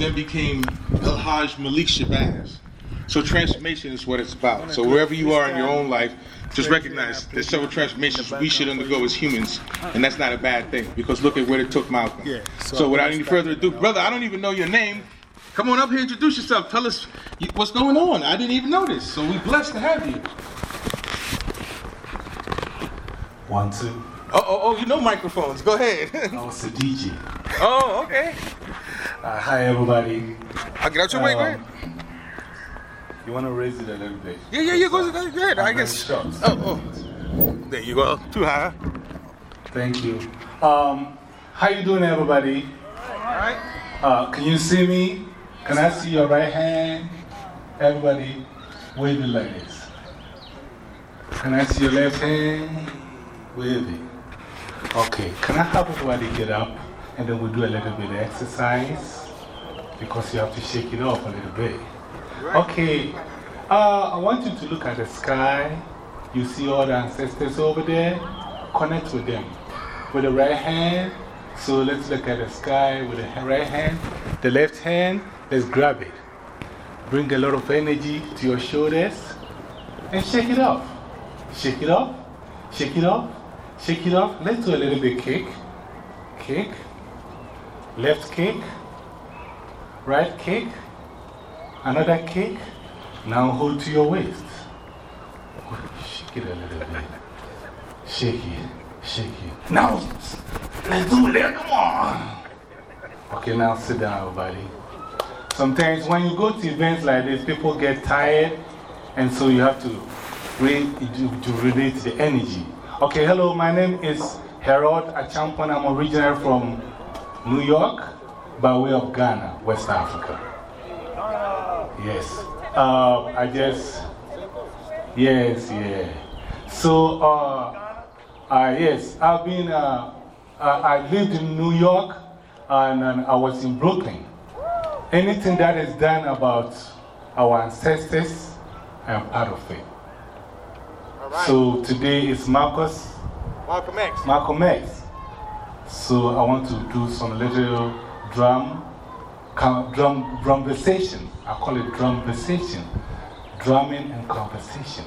then became El Hajj Malik Shabazz. So transformation is what it's about. So wherever you are in your own life, just recognize there's several transformations we should undergo as humans, and that's not a bad thing because look at where it took Malcolm. Yeah, so, so without any further ado, brother, I don't even know your name. Come on up here, introduce yourself. Tell us what's going on. I didn't even know this, so we're blessed to have you. One, two. Oh, oh, oh, you know microphones. Go ahead. I was a DJ. oh, okay. Uh, hi, everybody. I'll get out your way. Go ahead. Um, You want to raise it a little bit? Yeah, yeah, yeah. Go, go, go ahead. I guess. short. Oh, oh. There you go. Too high. Thank you. Um, how you doing, everybody? All right. Uh, can you see me? Can I see your right hand? Everybody, wave it like this. Can I see your left hand? Wave it. Okay, can I have everybody get up and then we'll do a little bit of exercise? Because you have to shake it off a little bit. Okay, uh, I want you to look at the sky. You see all the ancestors over there? Connect with them. With the right hand, so let's look at the sky with the right hand. The left hand, let's grab it. Bring a lot of energy to your shoulders and shake it off. Shake it off, shake it off, shake it off. Let's do a little bit kick. Kick. Left kick. Right kick. Another kick. Now hold to your waist. Shake it a little bit. Shake it. Shake it. Now, let's do it. Come on. Okay, now sit down, everybody. Sometimes when you go to events like this, people get tired, and so you have to, re to, to the energy. Okay, hello, my name is Harold Akyeampong. I'm originally from New York by way of Ghana, West Africa. Yes. Uh, I just, yes, yeah. So, uh, uh, yes, I've been, uh, I lived in New York and, and I was in Brooklyn. Anything that is done about our ancestors, I am part of it. Right. So today is Marcus, Malcolm X. Malcolm X. So I want to do some little drum, drum, conversation. I call it drum conversation. Drumming and conversation.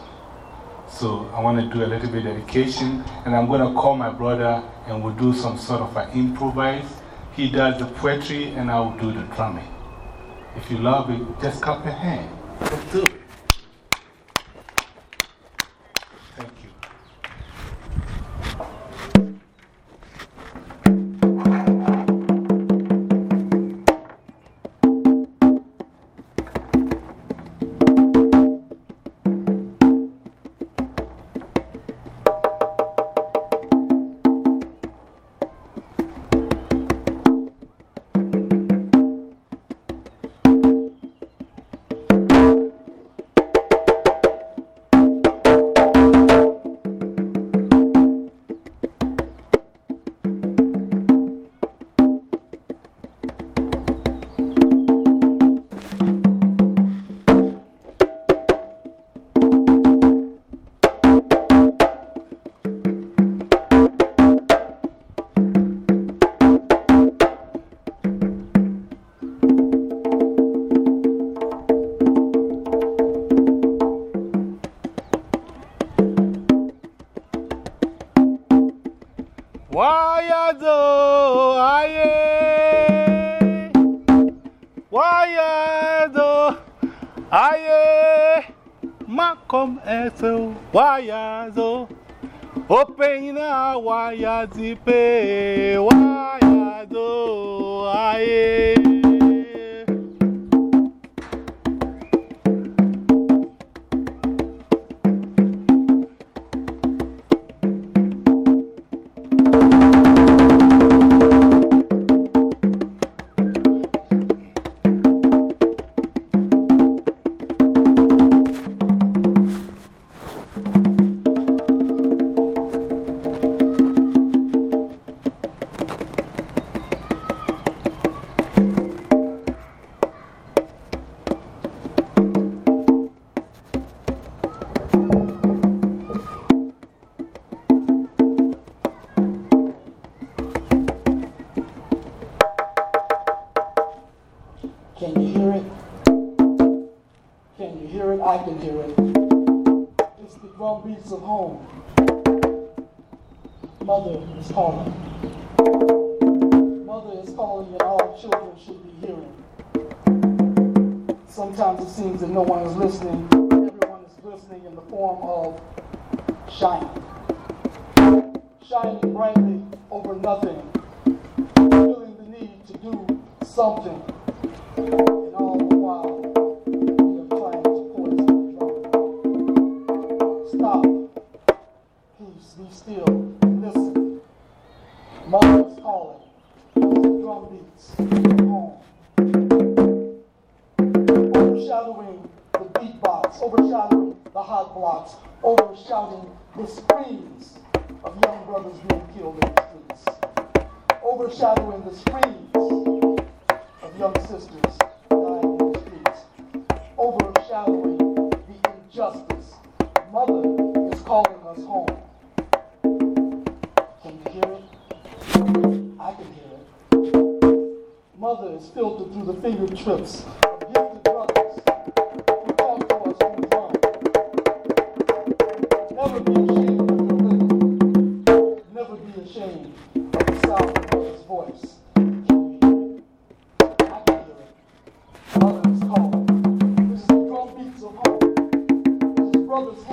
So I want to do a little bit of dedication, and I'm going to call my brother and we'll do some sort of an improvise. He does the poetry, and I will do the drumming. If you love it, just clap your hand. Let's do it. Wáyà tó ayé. Wáyà tó ayé. Má kọ́m ẹ̀sẹ̀ wáyà tó. Ó pé iná. Can it. It's the drum beats of home. Mother is calling. Mother is calling, and all children should be hearing. Sometimes it seems that no one is listening. Everyone is listening in the form of shining. Shining brightly over nothing. Feeling the need to do something. Stop. Peace. Be still. Listen. Is calling. Drum beats. Overshadowing the beatbox. Overshadowing the hot blocks. Overshadowing the screams of young brothers being killed in the streets. Overshadowing the screams of young sisters dying in the streets. Overshadowing the injustice. Mother is calling us home. Can you hear it? I can hear it. Mother is filtered through the fingertips of gifted brothers who talk to us drum. Never be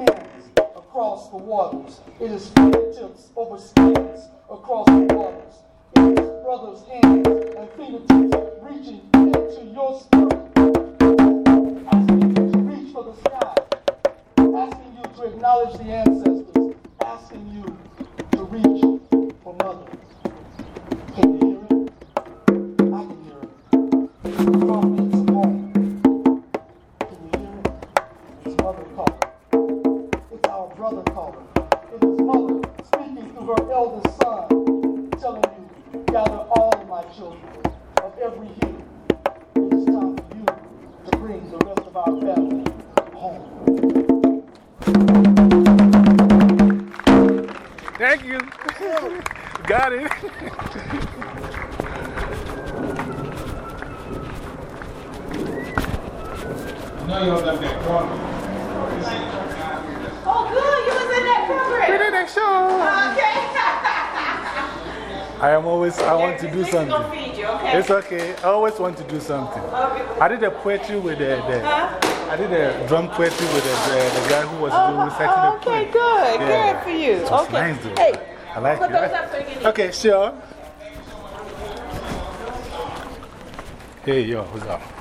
hands across the waters. It is fingertips over skins across the waters. It is brothers' hands and fingertips reaching into your spirit, asking you to reach for the sky, asking you to acknowledge the ancestors, asking you to reach for mother. It's our brother calling. It is mother speaking through her eldest son, telling you, gather all of my children of every hue. It is time for you to bring the rest of our family home. Thank you. Got it. No, you don't have that drum. Oh, good. I am always, I want to do something. feed you, okay? It's okay. I always want to do something. I did a poetry with the, the I did a drum poetry with the, the, the guy who was doing reciting Oh, the poem. okay, good. Yeah. Good for you. Was okay. nice. Hey, I like it. those up so you can eat. Okay, sure. Hey, yo, what's up?